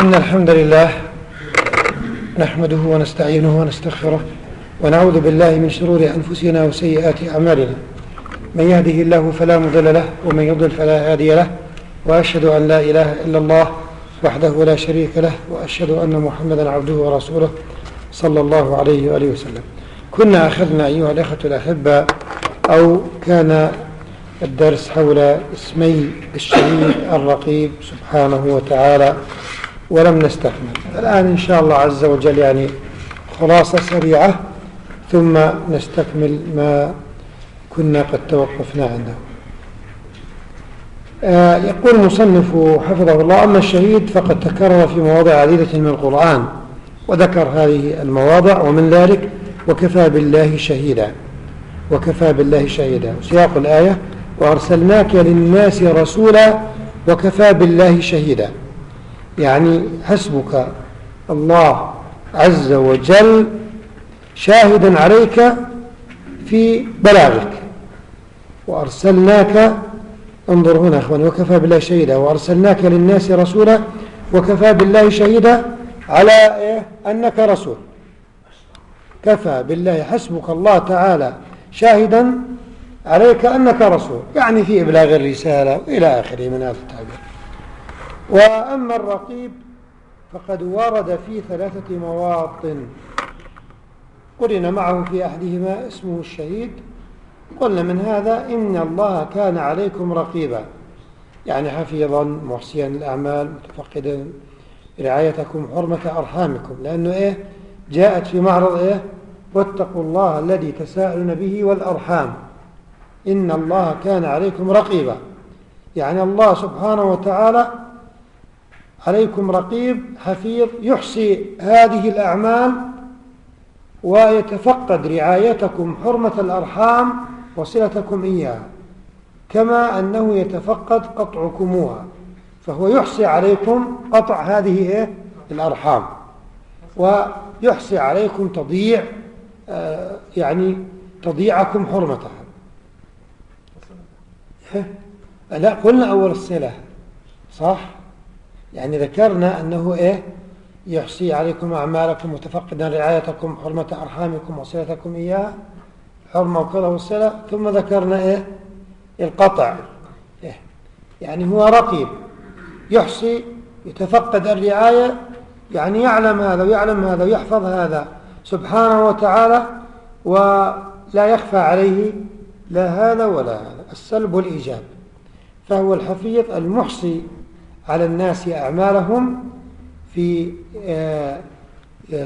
إن الحمد لله نحمده ونستعينه ونستغفره ونعوذ بالله من شرور أنفسنا وسيئات أعمالنا. من يهده الله فلا مضل له ومن يضل فلا هادي له. وأشهد أن لا إله إلا الله وحده لا شريك له وأشهد أن محمدا عبده ورسوله صلى الله عليه وآله وسلم. كنا أخذنا أيها الأخوة الأحبة أو كان الدرس حول اسمي الشهيد الرقيب سبحانه وتعالى. ولم نستكمل الآن إن شاء الله عز وجل يعني خلاصة سريعة ثم نستكمل ما كنا قد توقفنا عنده. آه يقول المصنف حفظه الله أما الشهيد فقد تكرر في مواضع عديدة من القرآن وذكر هذه المواضع ومن ذلك وكفى بالله شهيدا وكفى بالله شهيدا. سياق الآية وأرسلناك للناس رسولا وكفى بالله شهيدا. يعني حسبك الله عز وجل شاهدا عليك في بلاغك. وأرسلناك انظر هنا أخواني وكفى بالله شهيدا. وأرسلناك للناس رسولا وكفى بالله شهيدا على إيه؟ أنك رسول. كفى بالله حسبك الله تعالى شاهدا عليك أنك رسول. يعني في إبلاغ الرسالة إلى آخره من هذا التعبير. وأما الرقيب فقد ورد في ثلاثة مواطن. قرن معه في أحدهما اسمه الشهيد. قلنا من هذا إن الله كان عليكم رقيبا. يعني حفيظا محسيا الأعمال متفقدا رعايتكم حرمة أرحامكم. لأنه إيه؟ جاءت في معرض إيه؟ واتقوا الله الذي تساءلون به والأرحام. إن الله كان عليكم رقيبا. يعني الله سبحانه وتعالى عليكم رقيب حفيظ يحصي هذه الأعمال ويتفقد رعايتكم حرمة الأرحام وصلتكم إياها كما أنه يتفقد قطعكموها فهو يحصي عليكم قطع هذه إيه؟ الأرحام ويحصي عليكم تضييع آه يعني تضييعكم حرمتها. لا قلنا أول الصلة صح؟ يعني ذكرنا أنه إيه؟ يحصي عليكم أعمالكم متفقدا رعايتكم حرمة أرحامكم وصلتكم إياها حرمة وكذا والصلة ثم ذكرنا إيه؟ القطع. إيه؟ يعني هو رقيب. يحصي يتفقد الرعاية يعني يعلم هذا ويعلم هذا ويحفظ هذا سبحانه وتعالى ولا يخفى عليه لا هذا ولا هذا. السلب والإيجاب. فهو الحفيظ المحصي على الناس أعمالهم في آه،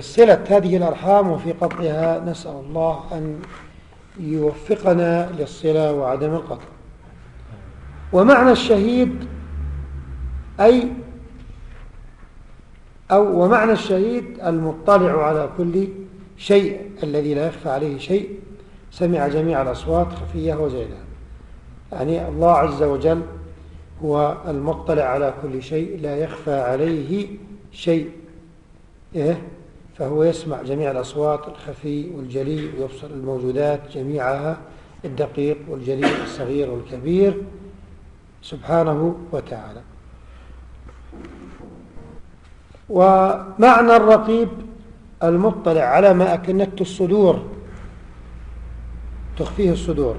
صلة هذه الأرحام وفي قطعها نسأل الله أن يوفقنا للصلة وعدم القطع. ومعنى الشهيد أي أو ومعنى الشهيد المطلع على كل شيء الذي لا يخفى عليه شيء. سمع جميع الأصوات خفية وزيلة يعني الله عز وجل هو المطلع على كل شيء لا يخفى عليه شيء. إيه؟ فهو يسمع جميع الأصوات الخفي والجلي ويبصر الموجودات جميعها الدقيق والجلي الصغير والكبير. سبحانه وتعالى. ومعنى الرقيب المطلع على ما أكنته الصدور. تخفيه الصدور.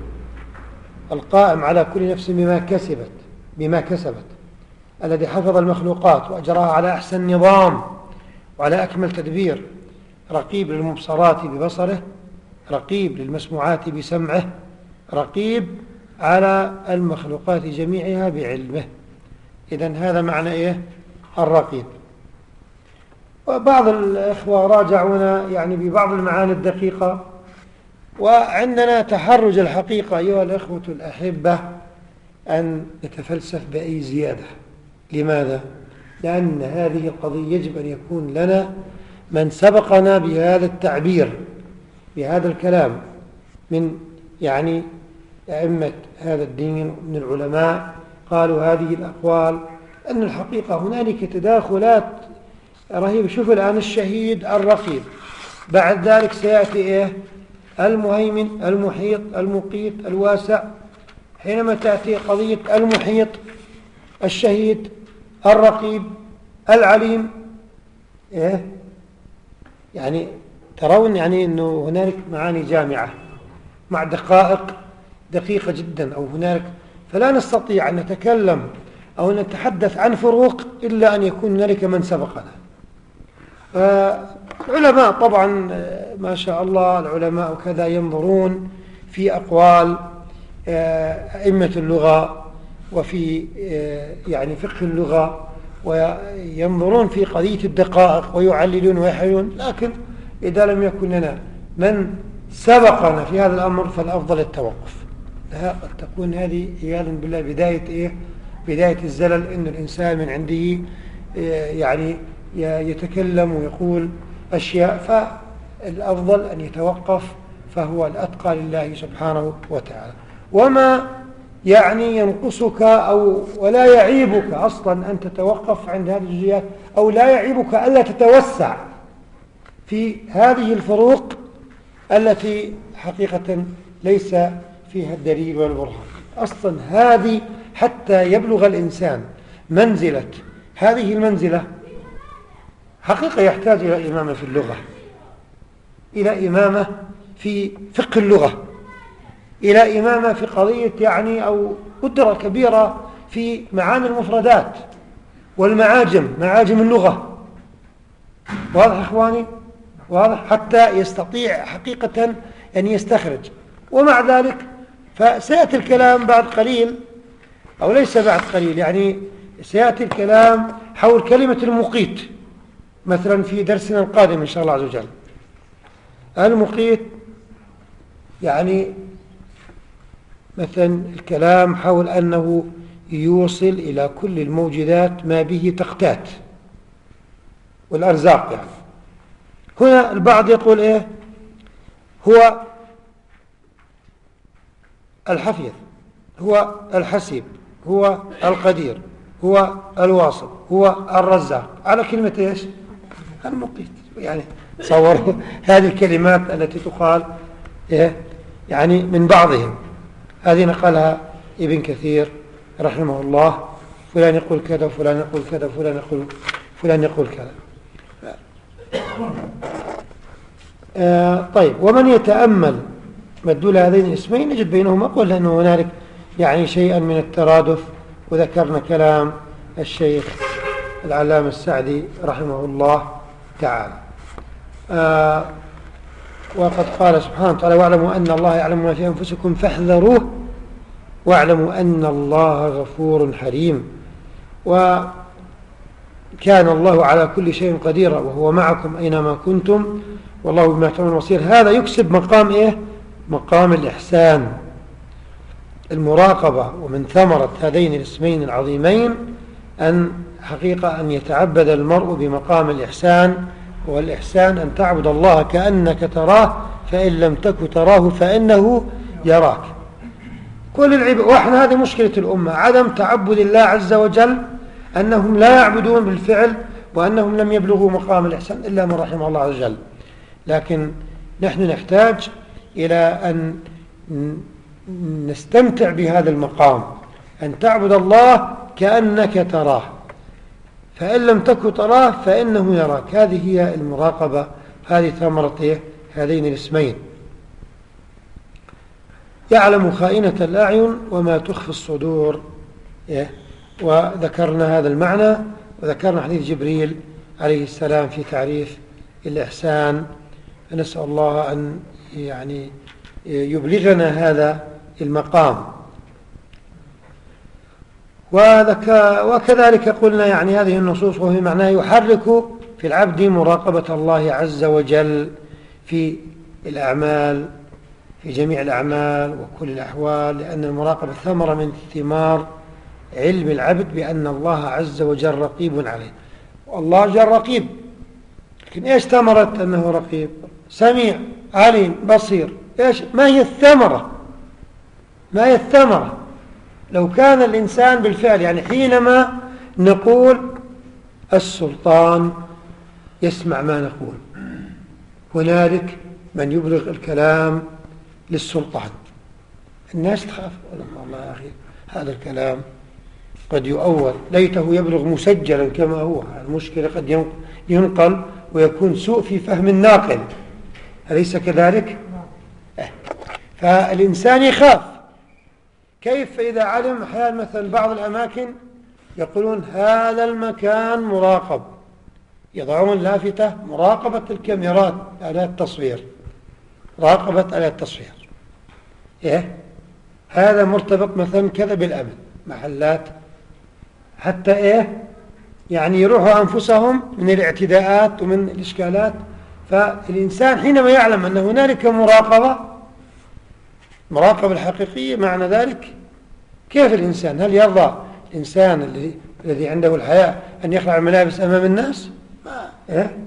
القائم على كل نفس بما كسبت. بما كسبت الذي حفظ المخلوقات وأجراها على أحسن نظام وعلى أكمل تدبير رقيب للمبصرات ببصره رقيب للمسموعات بسمعه رقيب على المخلوقات جميعها بعلمه. إذا هذا معنى إيه؟ الرقيب. وبعض الإخوة راجعونا يعني ببعض المعاني الدقيقة وعندنا تحرج الحقيقة أيها الإخوة الأحبة أن نتفلسف بأي زيادة. لماذا؟ لأن هذه القضية يجب أن يكون لنا من سبقنا بهذا التعبير بهذا الكلام من يعني أئمة هذا الدين من العلماء قالوا هذه الأقوال أن الحقيقة هنالك تداخلات رهيبة. شوف الآن الشهيد الرقيب. بعد ذلك سيأتي إيه؟ المهيمن المحيط المقيت الواسع. حينما تأتي قضية المحيط الشهيد الرقيب العليم إيه؟ يعني ترون يعني أنه هنالك معاني جامعة مع دقائق دقيقة جدا أو هنالك. فلا نستطيع أن نتكلم أو نتحدث عن فروق إلا أن يكون هنالك من سبقنا. العلماء طبعا ما شاء الله العلماء وكذا ينظرون في أقوال آه، أئمة اللغة وفي آه، يعني فقه اللغة وينظرون في قضية الدقائق ويعللون ويحللون لكن إذا لم يكن لنا من سبقنا في هذا الأمر فالأفضل التوقف. قد تكون هذه عياذا بالله بداية إيه؟ بداية الزلل إن الإنسان من عنده آه، يعني يتكلم ويقول أشياء فالأفضل أن يتوقف فهو الأتقى لله سبحانه وتعالى. وما يعني ينقصك أو ولا يعيبك أصلا أن تتوقف عند هذه الجزئيات أو لا يعيبك ألا تتوسع في هذه الفروق التي حقيقة ليس فيها الدليل والبرهان أصلا هذه حتى يبلغ الإنسان منزلة هذه المنزلة حقيقة يحتاج إلى إمامة في اللغة إلى إمامة في فقه اللغة. إلى إمامة في قضية يعني أو قدرة كبيرة في معاني المفردات والمعاجم معاجم اللغة. واضح أخواني؟ واضح؟ حتى يستطيع حقيقة أن يستخرج. ومع ذلك فسيأتي الكلام بعد قليل أو ليس بعد قليل يعني سيأتي الكلام حول كلمة المقيت مثلا في درسنا القادم إن شاء الله عز وجل. المقيت يعني مثلا الكلام حول أنه يوصل إلى كل الموجودات ما به تقتات والأرزاق يعني. هنا البعض يقول إيه؟ هو الحفيظ هو الحسيب هو القدير هو الواصل هو الرزاق. على كلمة إيش؟ المقيت. يعني تصوروا هذه الكلمات التي تقال إيه؟ يعني من بعضهم. هذه نقلها ابن كثير رحمه الله. فلان يقول كذا وفلان يقول كذا وفلان يقول فلان يقول كذا. آه طيب. ومن يتأمل مدلول هذين الاسمين نجد بينهما قول أنه هنالك يعني شيئا من الترادف وذكرنا كلام الشيخ العلامة السعدي رحمه الله تعالى. آه وقد قال سبحانه وتعالى واعلموا أن الله يعلم ما في أنفسكم فاحذروه واعلموا أن الله غفور حليم. وكان الله على كل شيء قديرا وهو معكم أينما كنتم والله بما تعملون بصير. هذا يكسب مقام إيه؟ مقام الإحسان المراقبة. ومن ثمرة هذين الاسمين العظيمين أن حقيقة أن يتعبد المرء بمقام الإحسان والإحسان أن تعبد الله كأنك تراه فإن لم تك تراه فإنه يراك. كل العب وإحنا هذه مشكلة الأمة عدم تعبد الله عز وجل أنهم لا يعبدون بالفعل وأنهم لم يبلغوا مقام الإحسان إلا من رحم الله عز وجل. لكن نحن نحتاج إلى أن نستمتع بهذا المقام أن تعبد الله كأنك تراه. فإن لم تكن تراه فإنه يراك. هذه هي المراقبة هذه ثمرة هذين الاسمين. يعلم خائنة الأعين وما تخفي الصدور. وذكرنا هذا المعنى وذكرنا حديث جبريل عليه السلام في تعريف الإحسان. فنسأل الله أن يعني يبلغنا هذا المقام. وكذلك قلنا يعني هذه النصوص وهي معناه يحرك في العبد مراقبة الله عز وجل في الأعمال في جميع الأعمال وكل الأحوال لأن المراقبة ثمرة من ثمار علم العبد بأن الله عز وجل رقيب عليه. والله جل رقيب. لكن إيش ثمرة أنه رقيب؟ سميع عليم بصير. إيش؟ ما هي الثمرة؟ ما هي الثمرة؟ لو كان الإنسان بالفعل يعني حينما نقول السلطان يسمع ما نقول. هنالك من يبلغ الكلام للسلطان. الناس تخاف. والله يا أخي هذا الكلام قد يؤول. ليته يبلغ مسجلا كما هو. المشكلة قد ينقل ويكون سوء في فهم الناقل. أليس كذلك؟ أه. فالإنسان يخاف. كيف إذا علم أحيانا مثلا بعض الأماكن يقولون هذا المكان مراقب. يضعون لافتة مراقبة الكاميرات على التصوير. مراقبة على التصوير. إيه؟ هذا مرتبط مثلا كذا بالأمن. محلات. حتى إيه؟ يعني يروحوا أنفسهم من الاعتداءات ومن الإشكالات. فالإنسان حينما يعلم أن هنالك مراقبة مراقبة الحقيقية معنى ذلك. كيف الإنسان؟ هل يرضى الإنسان الذي عنده الحياء أن يخلع الملابس أمام الناس؟ ما. إيه؟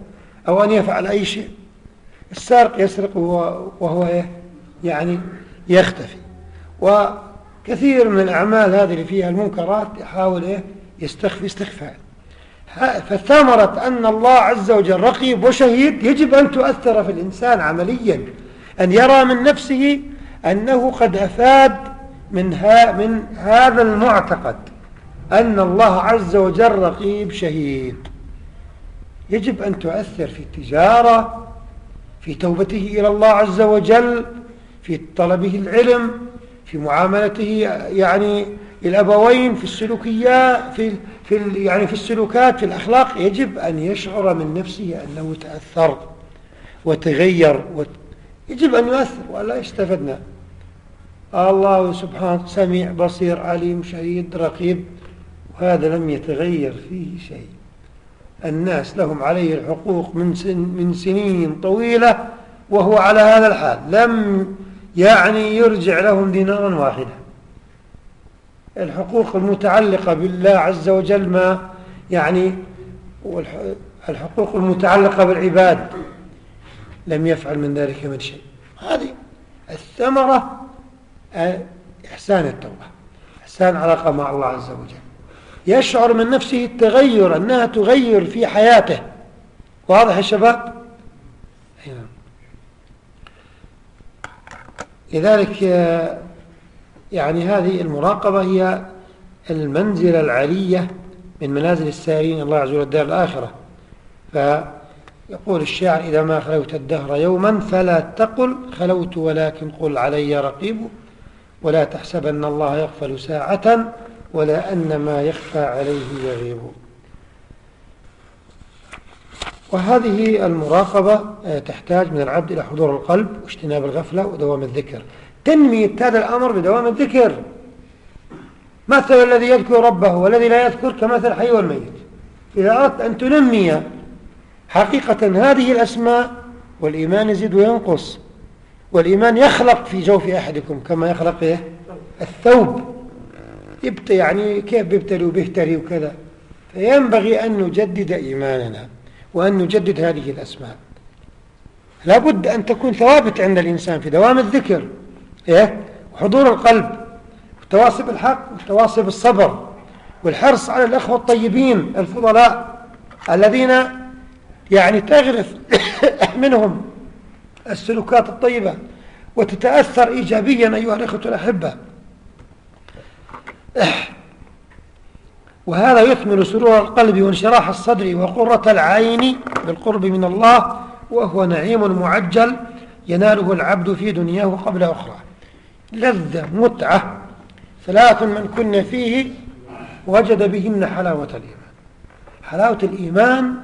أو أن يفعل أي شيء. السارق يسرق وهو, وهو إيه؟ يعني يختفي. وكثير من الأعمال هذه اللي فيها المنكرات يحاول إيه؟ يستخفي استخفاء. فثمرة أن الله عز وجل رقيب وشهيد يجب أن تؤثر في الإنسان عمليا. أن يرى من نفسه أنه قد أفاد من, ها من هذا المعتقد أن الله عز وجل رقيب شهيد. يجب أن تؤثر في التجارة في توبته إلى الله عز وجل في طلبه العلم في معاملته يعني الأبوين في السلوكيات في في يعني في السلوكات في الأخلاق. يجب أن يشعر من نفسه أنه تأثر وتغير وت... يجب أن يؤثر ولا استفدنا الله سبحانه سميع بصير عليم شهيد رقيب وهذا لم يتغير فيه شيء. الناس لهم عليه الحقوق من, سن من سنين طويلة وهو على هذا الحال. لم يعني يرجع لهم دينارا واحدا. الحقوق المتعلقة بالله عز وجل ما يعني الحقوق المتعلقة بالعباد لم يفعل من ذلك من شيء. هذه الثمرة إحسان التوبة إحسان علاقة مع الله عز وجل. يشعر من نفسه التغير أنها تغير في حياته. واضح يا شباب؟ نعم. لذلك يعني هذه المراقبة هي المنزلة العلية من منازل السائرين الله عز وجل الدار الآخرة. فيقول الشاعر إذا ما خلوت الدهر يوما فلا تقل خلوت ولكن قل علي رقيب ولا تحسبن الله يغفل ساعة ولا أن ما يخفى عليه يغيب. وهذه المراقبة آه، تحتاج من العبد إلى حضور القلب واجتناب الغفلة ودوام الذكر. تنمية هذا الأمر بدوام الذكر. مثل الذي يذكر ربه والذي لا يذكر كمثل الحي والميت. إذا أردت أن تنمي حقيقة هذه الأسماء والإيمان يزيد وينقص والإيمان يخلق في جوف أحدكم كما يخلق إيه؟ الثوب يبت يعني كيف بيبتلي وبيهتري وكذا فينبغي أن نجدد إيماننا وأن نجدد هذه الأسماء لابد أن تكون ثوابت عند الإنسان في دوام الذكر إيه؟ وحضور القلب والتواصي بالحق والتواصي بالصبر والحرص على الأخوة الطيبين الفضلاء الذين يعني تغرف منهم السلوكات الطيبة وتتأثر إيجابيا أيها الأخوة الأحبة. وهذا يثمر سرور القلب وانشراح الصدر وقرة العين بالقرب من الله وهو نعيم معجل يناله العبد في دنياه قبل أخرى. لذة متعة ثلاث من كن فيه وجد بهن حلاوة الإيمان. حلاوة الإيمان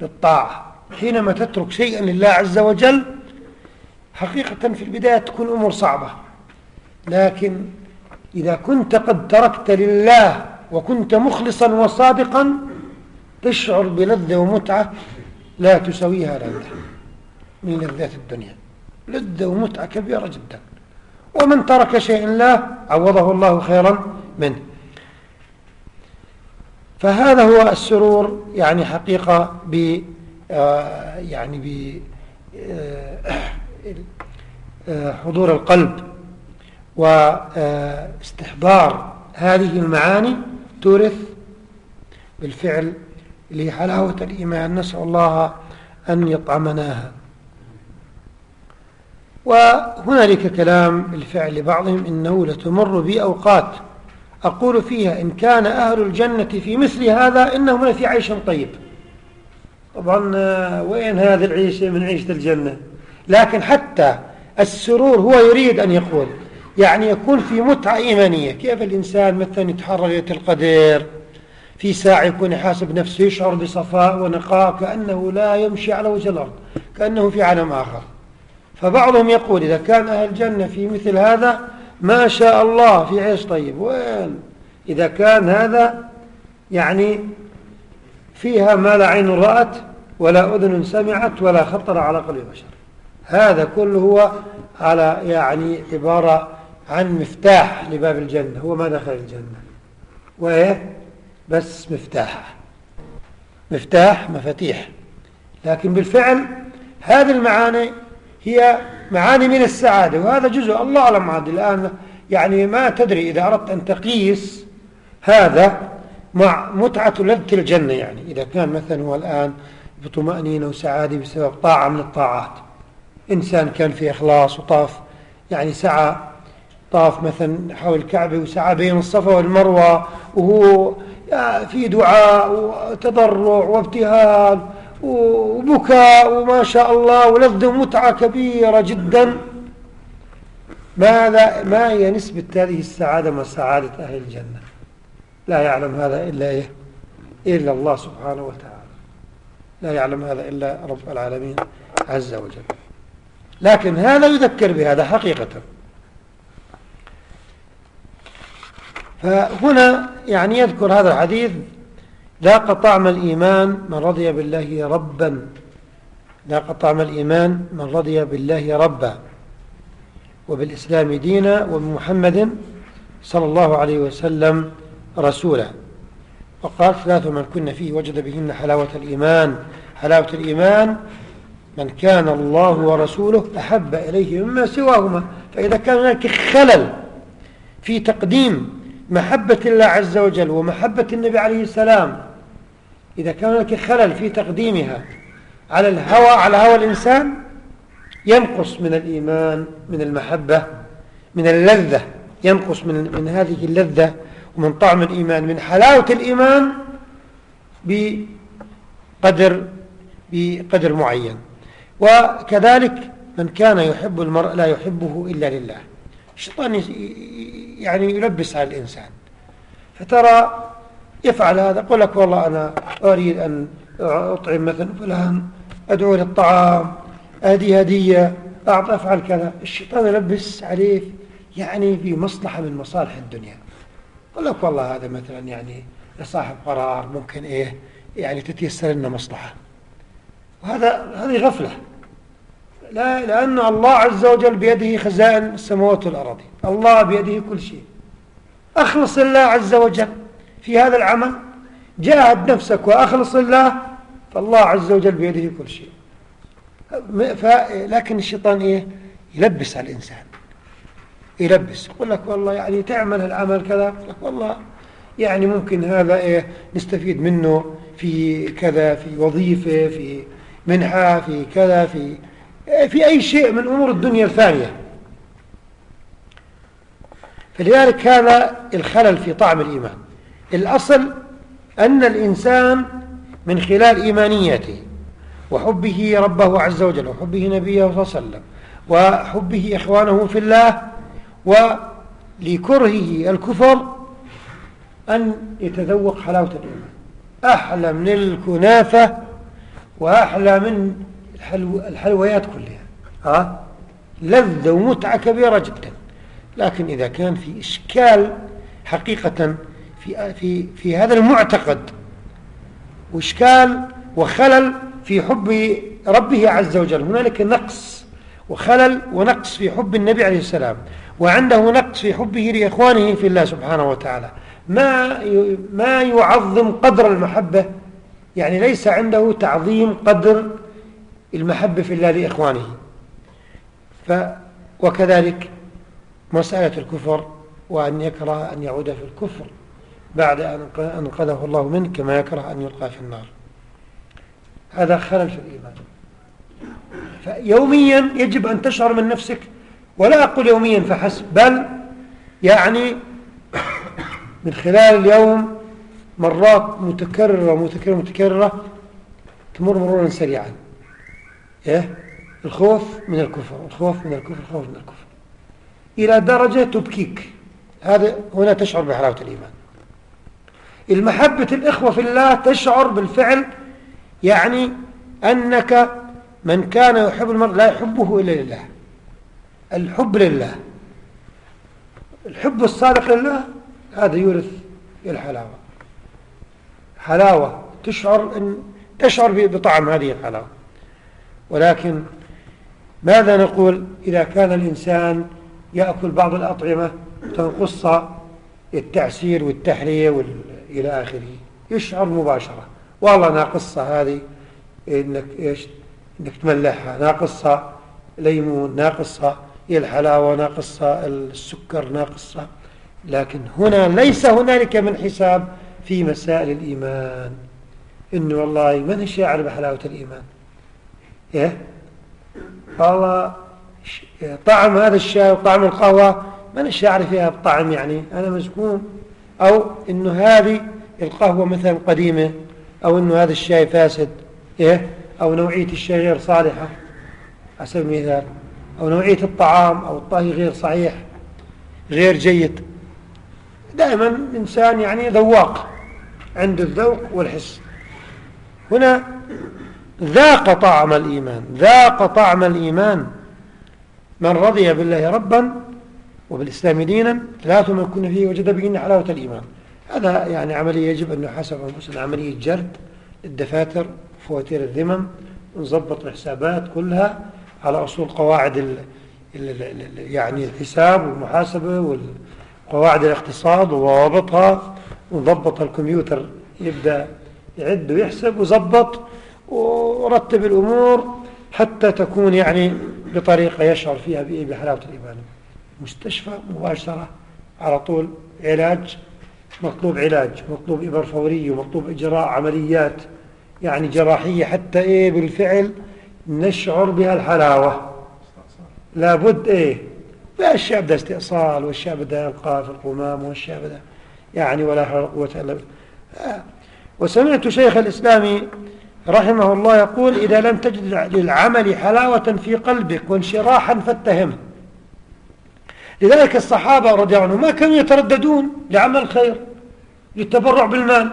بالطاعة. حينما تترك شيئا لله عز وجل حقيقة في البداية تكون أمور صعبة. لكن إذا كنت قد تركت لله وكنت مخلصا وصادقا تشعر بلذة ومتعة لا تسويها لذة من لذات الدنيا. لذة ومتعة كبيرة جدا. ومن ترك شيء لا عوضه الله خيرا منه. فهذا هو السرور يعني حقيقة ب آه، يعني ب آه، حضور القلب واستحضار هذه المعاني تورث بالفعل لحلاوة الإيمان. نسأل الله أن يطعمناها. وهنالك كلام بالفعل لبعضهم إنه لتمر بي أوقات أقول فيها إن كان أهل الجنة في مثل هذا إنهم لفي عيش طيب. طبعا آه، وين هذه العيشة من عيشة الجنة؟ لكن حتى السرور هو يريد أن يقول يعني يكون في متعة إيمانية. كيف الإنسان مثلا يتحرر ليلة القدر في ساعة يكون يحاسب نفسه يشعر بصفاء ونقاء كأنه لا يمشي على وجه الأرض كأنه في عالم آخر. فبعضهم يقول إذا كان أهل الجنة في مثل هذا ما شاء الله في عيش طيب. وين؟ إذا كان هذا يعني فيها ما لا عين رأت ولا أذن سمعت ولا خطر على قلب بشر هذا كله هو على يعني عبارة عن مفتاح لباب الجنة. هو ما دخل الجنة. وإيه؟ بس مفتاح. مفتاح مفاتيح. لكن بالفعل هذه المعاني هي معاني من السعادة. وهذا جزء الله أعلم عاد. الآن يعني ما تدري إذا أردت أن تقيس هذا مع متعة لذة الجنة يعني. إذا كان مثلا هو الآن بطمأنينة وسعادة بسبب طاعة من الطاعات. إنسان كان في إخلاص وطاف يعني سعى طاف مثلا حول الكعبة وسعى بين الصفا والمروة وهو في دعاء وتضرع وابتهال وبكاء وما شاء الله ولذة ومتعة كبيرة جدا. ماذا ما هي نسبة هذه السعادة مع سعادة أهل الجنة؟ لا يعلم هذا إلا إيه؟ إلا الله سبحانه وتعالى. لا يعلم هذا إلا رب العالمين عز وجل. لكن هذا يذكر بهذا حقيقة. فهنا يعني يذكر هذا الحديث ذاق طعم الإيمان من رضي بالله ربا. ذاق طعم الإيمان من رضي بالله ربا. وبالإسلام دينا وبمحمد صلى الله عليه وسلم رسولا. وقال ثلاث من كن فيه وجد بهن حلاوة الإيمان. حلاوة الإيمان من كان الله ورسوله أحب إليه مما سواهما. فإذا كان هناك خلل في تقديم محبة الله عز وجل ومحبة النبي عليه السلام إذا كان هناك خلل في تقديمها على الهوى على هوى الإنسان ينقص من الإيمان من المحبة من اللذة ينقص من, من هذه اللذة ومن طعم الإيمان من حلاوة الإيمان بقدر بقدر معين. وكذلك من كان يحب المرء لا يحبه إلا لله. الشيطان يعني يلبس على الإنسان. فترى يفعل هذا يقول لك والله أنا أريد أن أطعم مثلا فلان أدعو للطعام أهدي هدية أعطى أفعل كذا. الشيطان يلبس عليك يعني في مصلحة من مصالح الدنيا. يقول لك والله هذا مثلا يعني لصاحب قرار ممكن إيه يعني تتيسر لنا مصلحة. وهذا هذه غفلة. لا لأن الله عز وجل بيده خزائن السماوات والأراضي الله بيده كل شيء. أخلص الله عز وجل في هذا العمل. جاهد نفسك وأخلص الله فالله عز وجل بيده كل شيء. لكن الشيطان إيه؟ يلبس على الإنسان. يلبس. يقول لك والله يعني تعمل العمل كذا. يقول لك والله يعني ممكن هذا إيه؟ نستفيد منه في كذا في وظيفة في منحة في كذا في في أي شيء من أمور الدنيا الثانية. فلذلك هذا الخلل في طعم الإيمان. الأصل أن الإنسان من خلال إيمانيته وحبه ربه عز وجل وحبه نبيه صلى الله عليه وسلم وحبه إخوانه في الله ولكرهه الكفر أن يتذوق حلاوة الإيمان. أحلى من الكنافة وأحلى من الحلو الحلويات كلها. ها؟ لذة ومتعة كبيرة جدا. لكن إذا كان في إشكال حقيقة في, في, في هذا المعتقد وإشكال وخلل في حب ربه عز وجل هنالك نقص وخلل ونقص في حب النبي عليه السلام وعنده نقص في حبه لإخوانه في الله سبحانه وتعالى. ما ما يعظم قدر المحبة؟ يعني ليس عنده تعظيم قدر المحبة في الله لإخوانه. ف وكذلك مسألة الكفر وأن يكره أن يعود في الكفر بعد أن أنقذه الله منه كما يكره أن يلقى في النار. هذا خلل في الإيمان. فيوميا يجب أن تشعر من نفسك ولا أقول يوميا فحسب بل يعني من خلال اليوم مرات متكررة متكررة متكررة تمر مرورا سريعا. إيه؟ الخوف من الكفر الخوف من الكفر الخوف من الكفر. إلى درجة تبكيك. هذا هنا تشعر بحلاوة الإيمان. المحبة الإخوة في الله تشعر بالفعل يعني أنك من كان يحب المرء لا يحبه إلا لله. الحب لله. الحب الصادق لله هذا يورث الحلاوة. حلاوة. تشعر إن تشعر بطعم هذه الحلاوة. ولكن ماذا نقول إذا كان الإنسان يأكل بعض الأطعمة تنقص التعسير والتحلية إلى آخره؟ يشعر مباشرة. والله ناقصة هذه إنك إيش؟ إنك تملحها. ناقصة ليمون ناقصة الحلاوة ناقصة السكر ناقصة لكن هنا ليس هنالك من حساب في مسائل الإيمان. إنه والله من شاعر بحلاوة الإيمان؟ إيه؟ والله طعم هذا الشاي وطعم القهوة من شاعر فيها بطعم يعني؟ أنا مسكون. أو إنه هذه القهوة مثلا قديمة أو إنه هذا الشاي فاسد. إيه؟ أو نوعية الشاي غير صالحة على سبيل المثال. أو نوعية الطعام أو الطهي غير صحيح غير جيد. دائما الإنسان يعني ذواق. عنده الذوق والحس. هنا ذاق طعم الإيمان ذاق طعم الإيمان. من رضي بالله ربا وبالإسلام دينا ثلاث من كنا فيه وجد بهن حلاوة الإيمان. هذا يعني عملية يجب أن يحاسب أنفسنا عملية جرد الدفاتر فواتير الذمم ونظبط الحسابات كلها على أصول قواعد ال ال يعني الحساب والمحاسبة وقواعد الاقتصاد وضوابطها ونضبط الكمبيوتر يبدأ يعد ويحسب ويظبط ورتب الأمور حتى تكون يعني بطريقة يشعر فيها بحلاوة الإيمان مستشفى مباشرة على طول علاج مطلوب علاج مطلوب إبر فورية ومطلوب إجراء عمليات يعني جراحية حتى إيه؟ بالفعل نشعر بها الحلاوة. لابد إيه؟ الشعب بدأ استئصال والشعب بدأ يلقى في القمام والشعب بدأ يعني ولا حول ولا قوة إلا بالله. آه. وسمعت شيخ الإسلام رحمه الله يقول إذا لم تجد للعمل حلاوة في قلبك وانشراحا فاتهمه لذلك الصحابة رضي الله عنهم ما كانوا يترددون لعمل الخير للتبرع بالمال.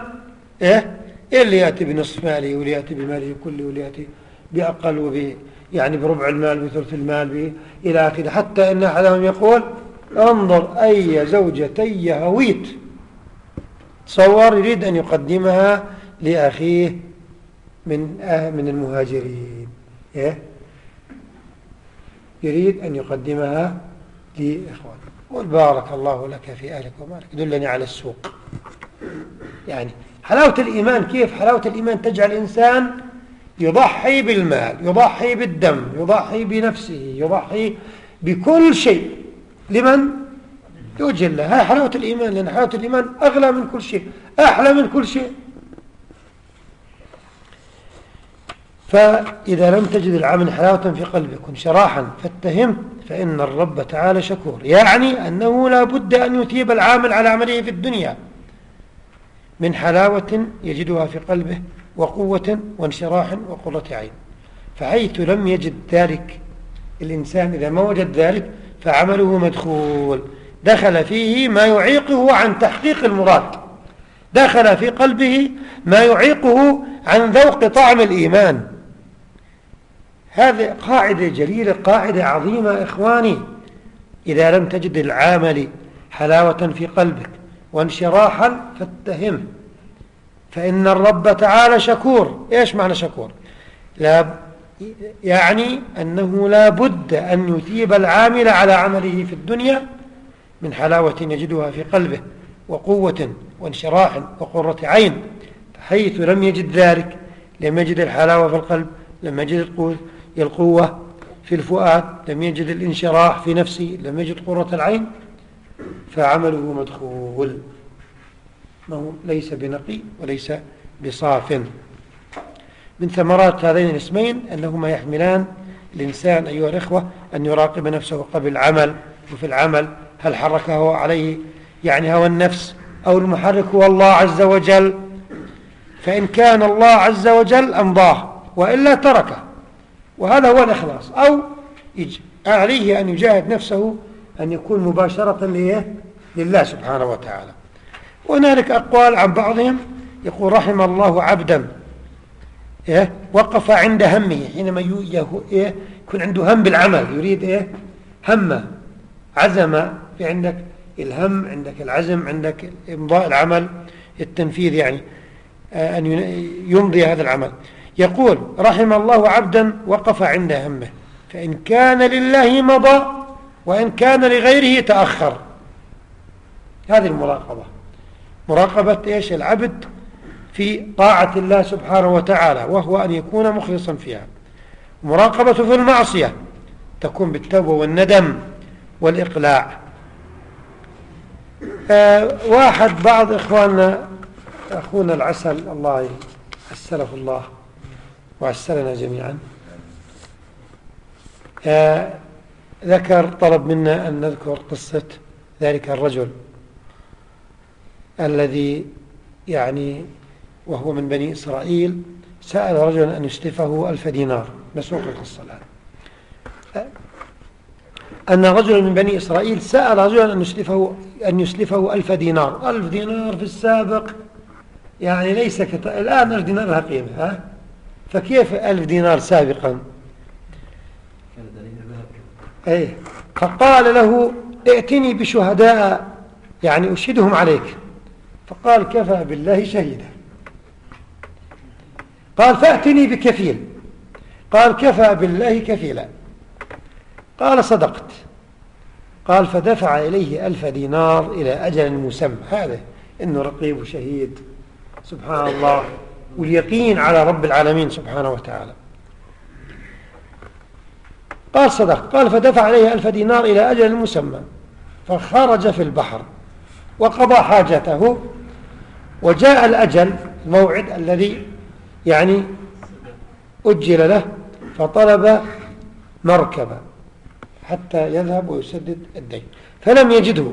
إيه؟, إيه اللي يأتي بنصف ماله واللي يأتي بماله كله واللي يأتي بأقل وب يعني بربع المال بثلث المال إلى آخره. حتى إن أحدهم يقول انظر أي زوجتي هويت تصور يريد أن يقدمها لأخيه من أه من المهاجرين. إيه؟ يريد أن يقدمها لإخوانه. قل بارك الله لك في أهلك ومالك. دلني على السوق. يعني حلاوة الإيمان كيف حلاوة الإيمان؟ تجعل الإنسان يضحي بالمال يضحي بالدم يضحي بنفسه يضحي بكل شيء. لمن؟ لوجه الله. هاي حلاوة الإيمان لأن حلاوة الإيمان أغلى من كل شيء أحلى من كل شيء. فإذا لم تجد العمل حلاوة في قلبك انشراحا فاتهم فإن الرب تعالى شكور. يعني أنه لا بد أن يثيب العامل على عمله في الدنيا. من حلاوة يجدها في قلبه وقوة وانشراح وقرة عين. فحيث لم يجد ذلك الإنسان إذا ما وجد ذلك فعمله مدخول. دخل فيه ما يعيقه عن تحقيق المراد. دخل في قلبه ما يعيقه عن ذوق طعم الإيمان. هذه قاعدة جليلة قاعدة عظيمة إخواني. إذا لم تجد العامل حلاوة في قلبك وانشراحا فاتهم. فإن الرب تعالى شكور. إيش معنى شكور؟ لا يعني أنه لا بد أن يثيب العامل على عمله في الدنيا من حلاوة يجدها في قلبه وقوة وانشراح وقرة عين حيث لم يجد ذلك لم يجد الحلاوة في القلب لم يجد القوة في الفؤاد لم يجد الانشراح في نفسه لم يجد قرة العين فعمله مدخول. ما هو؟ ليس بنقي وليس بصاف. من ثمرات هذين الاسمين أنهما يحملان الإنسان أيها الإخوة أن يراقب نفسه قبل العمل وفي العمل هل حركه عليه؟ يعني هوى النفس أو المحرك هو الله عز وجل؟ فإن كان الله عز وجل أمضاه وإلا تركه وهذا هو الإخلاص. أو عليه أن يجاهد نفسه أن يكون مباشرة لله سبحانه وتعالى. وهنالك أقوال عن بعضهم يقول رحم الله عبدا إيه؟ وقف عند همه حينما إيه؟ يكون عنده هم بالعمل يريد إيه؟ همه عزم في عندك الهم عندك العزم عندك إمضاء العمل التنفيذ يعني آه، أن يمضي هذا العمل. يقول رحم الله عبدا وقف عند همه فإن كان لله مضى وإن كان لغيره تأخر. هذه المراقبة. مراقبة إيش؟ العبد في طاعة الله سبحانه وتعالى وهو أن يكون مخلصا فيها. مراقبة في المعصية تكون بالتوبة والندم والإقلاع. آه واحد بعض إخواننا أخونا العسل الله عسله الله وعسلنا جميعا. آه ذكر طلب منا أن نذكر قصة ذلك الرجل الذي يعني وهو من بني إسرائيل سأل رجلا أن يسلفه ألف دينار. مسوق القصة الآن. أن رجلا من بني إسرائيل سأل رجلا أن يسلفه, أن يسلفه ألف دينار. ألف دينار في السابق يعني ليس كت... الآن ألف دينار لها قيمة ها؟ فكيف ألف دينار سابقا؟ أيه. فقال له ائتني بشهداء يعني أشهدهم عليك. فقال كفى بالله شهيدا. قال فأتني بكفيل. قال كفى بالله كفيلا. قال صدقت. قال فدفع إليه ألف دينار إلى أجل مسمى. هذا إنه رقيب وشهيد. سبحان الله. واليقين على رب العالمين سبحانه وتعالى. قال صدق قال فدفع عليه ألف دينار إلى أجل مسمى فخرج في البحر وقضى حاجته وجاء الأجل الموعد الذي يعني أجل له فطلب مركبا حتى يذهب ويسدد الدين. فلم يجده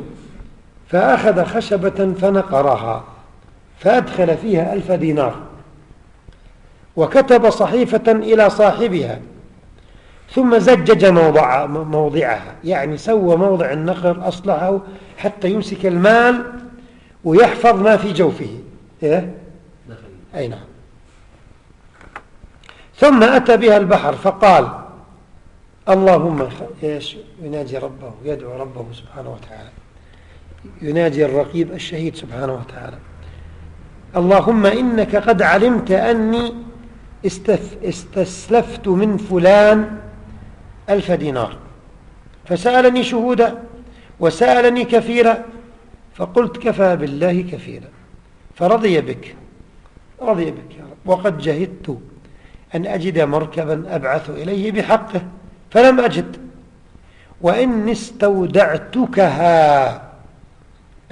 فأخذ خشبة فنقرها فأدخل فيها ألف دينار وكتب صحيفة إلى صاحبها ثم زجج موضع موضعها. يعني سوى موضع النقر أصلحه حتى يمسك المال ويحفظ ما في جوفه. إيه؟ أي نعم. ثم أتى بها البحر فقال اللهم إيش؟ يناجي ربه يدعو ربه سبحانه وتعالى. يناجي الرقيب الشهيد سبحانه وتعالى. اللهم إنك قد علمت أني استسلفت من فلان ألف دينار. فسألني شهودا وسألني كثيرا فقلت كفى بالله كثيرا فرضي بك رضي بك يا رب. وقد جهدت أن أجد مركبا أبعث إليه بحقه. فلم أجد. وإني استودعتكها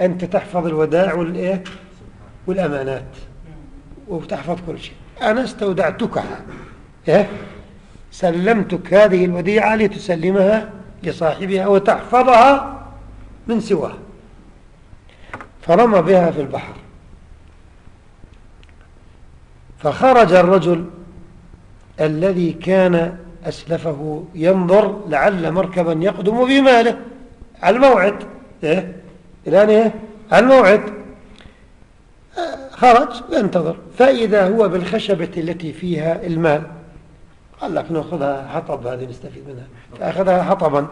أنت تحفظ الوداع والإيه؟ والأمانات وتحفظ كل شيء. أنا استودعتكها إيه؟ سلمتك هذه الوديعة لتسلمها لصاحبها وتحفظها من سواه فرمى بها في البحر. فخرج الرجل الذي كان أسلفه ينظر لعل مركبا يقدم بماله على الموعد. إيه؟ الآن إيه؟ على الموعد. خرج ينتظر فإذا هو بالخشبة التي فيها المال قال لك نأخذها حطب هذه نستفيد منها. فأخذها حطبا.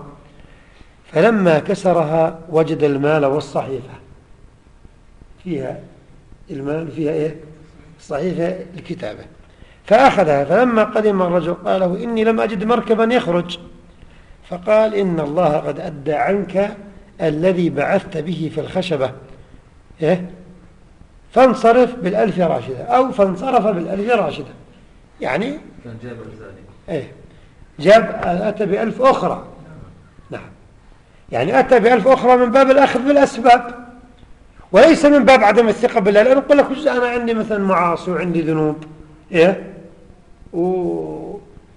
فلما كسرها وجد المال والصحيفة. فيها المال فيها إيه؟ الصحيفة الكتابة. فأخذها فلما قدم الرجل قال له إني لم أجد مركبا يخرج. فقال إن الله قد أدى عنك الذي بعثت به في الخشبة. إيه؟ فانصرف بالألف راشدة أو فانصرف بالألف راشدة. يعني جاب إيه؟ جاب أتى بألف أخرى. نعم. يعني أتى بألف أخرى من باب الأخذ بالأسباب. وليس من باب عدم الثقة بالله لأنه يقول لك أنا عندي مثلا معاصي وعندي ذنوب. إيه؟ و...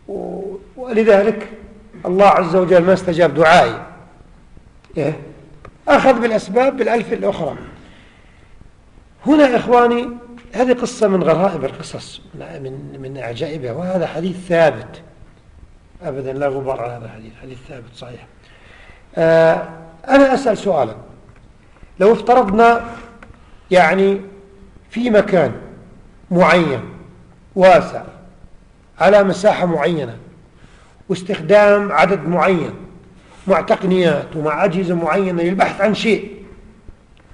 و... ولذلك الله عز وجل ما استجاب دعائي. إيه؟ أخذ بالأسباب بالألف الأخرى. هنا إخواني هذه قصة من غرائب القصص من من عجائبها وهذا حديث ثابت. أبدا لا غبار على هذا الحديث حديث ثابت صحيح. آه أنا أسأل سؤالا. لو افترضنا يعني في مكان معين واسع على مساحة معينة واستخدام عدد معين مع تقنيات ومع أجهزة معينة للبحث عن شيء.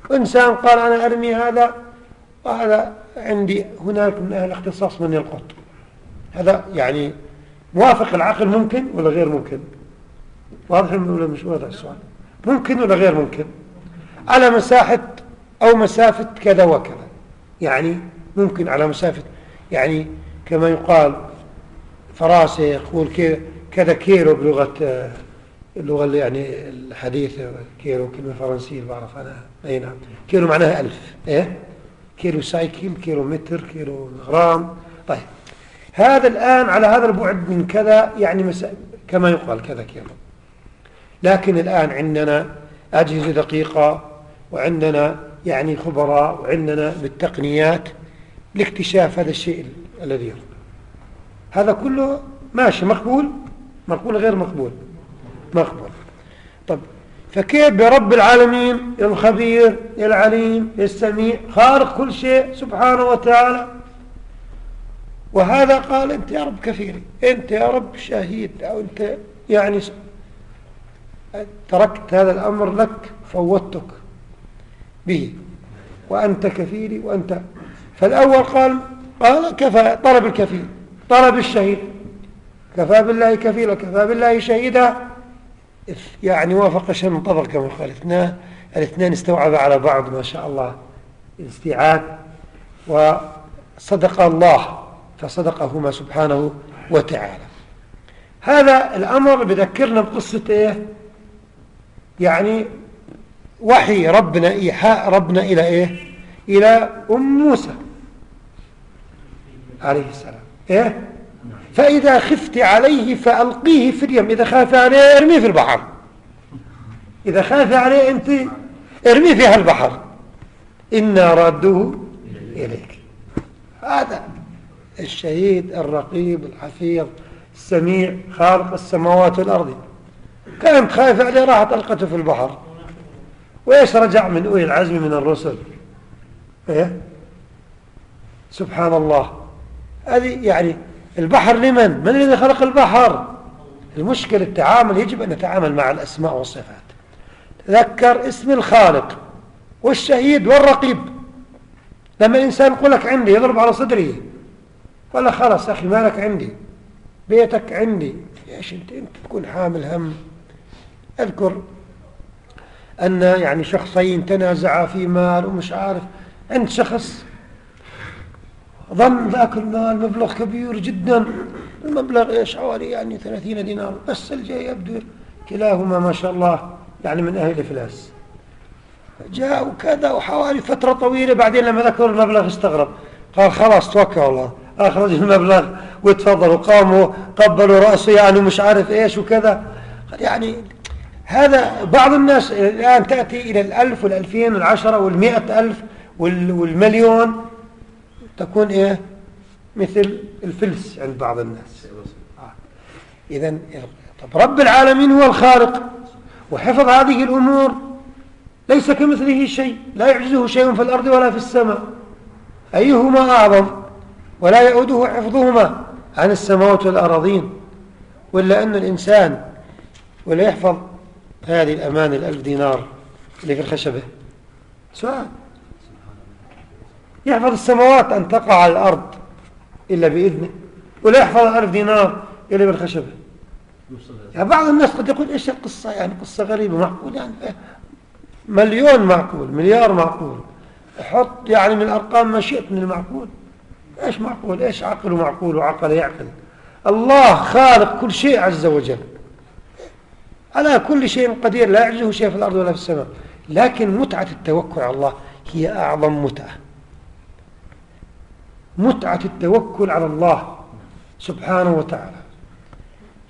وإنسان قال أنا أرمي هذا وهذا عندي هناك من أهل اختصاص من يلقط. هذا يعني موافق العقل ممكن ولا غير ممكن؟ واضح ولا مش واضح السؤال؟ ممكن ولا غير ممكن؟ على مساحة أو مسافة كذا وكذا. يعني ممكن على مسافة يعني كما يقال فراسة يقول كذا كيلو بلغة اللغة اللي يعني الحديثة كيلو كلمة فرنسية بعرف أنا. أي نعم. كيلو معناها ألف. إيه؟ كيلو سايكل كيلو متر كيلو غرام. طيب. هذا الآن على هذا البعد من كذا يعني مسا... كما يقال كذا كيلو لكن الآن عندنا أجهزة دقيقة وعندنا يعني خبراء وعندنا بالتقنيات لاكتشاف هذا الشيء الذي هذا كله ماشي مقبول؟ مقبول غير مقبول. مقبول. طب فكيف برب العالمين؟ الخبير العليم السميع خارق كل شيء سبحانه وتعالى. وهذا قال أنت يا رب كفيري أنت يا رب شهيد أو أنت يعني تركت هذا الأمر لك فوتك به. وأنت كفيري وأنت. فالأول قال قال كفى طلب الكفيل طلب الشهيد. كفى بالله كفيلا كفى بالله شهيدا. يعني وافق شيء من طبق كما الاثنان الاثنان استوعب على بعض ما شاء الله الاستيعاب. وصدق الله فصدقهما سبحانه وتعالى. هذا الأمر بذكرنا بقصة إيه؟ يعني وحي ربنا إيحاء ربنا إلى إيه؟ إلى أم موسى عليه السلام. إيه؟ فإذا خفت عليه فألقيه في اليم. إذا خاف عليه ارميه في البحر. إذا خاف عليه أنت ارميه في البحر إنا رادوه إليك. هذا الشهيد الرقيب الحفيظ السميع خالق السماوات والأرض. كانت خايفة عليه راحت ألقته في البحر. وإيش رجع من أولي العزم من الرسل؟ إيه؟ سبحان الله. هذه يعني البحر لمن؟ من الذي خلق البحر؟ المشكلة التعامل يجب أن نتعامل مع الأسماء والصفات. تذكر اسم الخالق والشهيد والرقيب. لما الإنسان يقول لك عندي يضرب على صدره ولا خلاص أخي مالك عندي؟ بيتك عندي. إيش انت أنت تكون حامل هم. أذكر أن يعني شخصين تنازعا في مال ومش عارف. عند شخص ظن ذاك المال مبلغ كبير جدا. المبلغ إيش؟ حوالي يعني 30 دينار. بس الجاي يبدو كلاهما ما شاء الله يعني من أهل الإفلاس. جاء وكذا وحوالي فترة طويلة بعدين لما ذكر المبلغ استغرب. قال خلاص توكل الله. أخرج المبلغ وتفضلوا. قاموا قبلوا رأسه يعني مش عارف إيش وكذا. يعني هذا بعض الناس الآن تأتي إلى الألف والألفين والعشرة والمئة ألف والمليون. تكون إيه؟ مثل الفلس عند بعض الناس. آه. إذا طب رب العالمين هو الخالق وحفظ هذه الأمور. ليس كمثله شيء لا يعجزه شيء في الأرض ولا في السماء. أيهما أعظم؟ ولا يؤده حفظهما عن السماوات والأراضين. ولا أن الإنسان ولا يحفظ هذه الأمان الألف دينار اللي في الخشبة. سؤال. يحفظ السماوات أن تقع على الأرض إلا بإذنه ولا يحفظ الألف دينار إلا بالخشبة. يعني بعض الناس قد يقول إيش القصة؟ يعني قصة غريبة معقول يعني؟ مليون معقول مليار معقول. حط يعني من الأرقام ما شئت من المعقول. إيش معقول؟ إيش عقل ومعقول وعقل يعقل؟ الله خالق كل شيء عز وجل. على كل شيء قدير لا يعجزه شيء في الأرض ولا في السماء. لكن متعة التوكل على الله هي أعظم متعة. متعة التوكل على الله سبحانه وتعالى.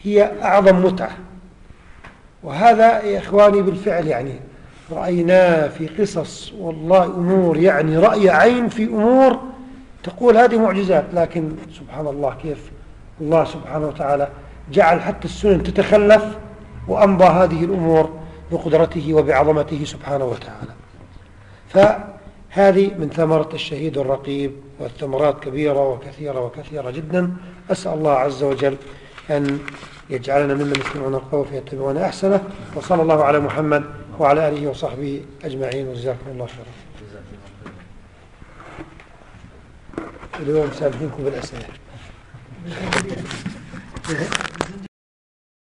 هي أعظم متعة. وهذا يا إخواني بالفعل يعني رأيناه في قصص والله أمور يعني رأي عين في أمور تقول هذه معجزات لكن سبحان الله كيف الله سبحانه وتعالى جعل حتى السنن تتخلف وأمضى هذه الأمور بقدرته وبعظمته سبحانه وتعالى. فهذه من ثمرة الشهيد الرقيب والثمرات كبيرة وكثيرة وكثيرة جدا. أسأل الله عز وجل أن يجعلنا ممن يستمعون القول فيتبعون أحسنه. وصلى الله على محمد وعلى آله وصحبه أجمعين. وجزاكم الله خيرا. اليوم سامحينكم بالأسئلة.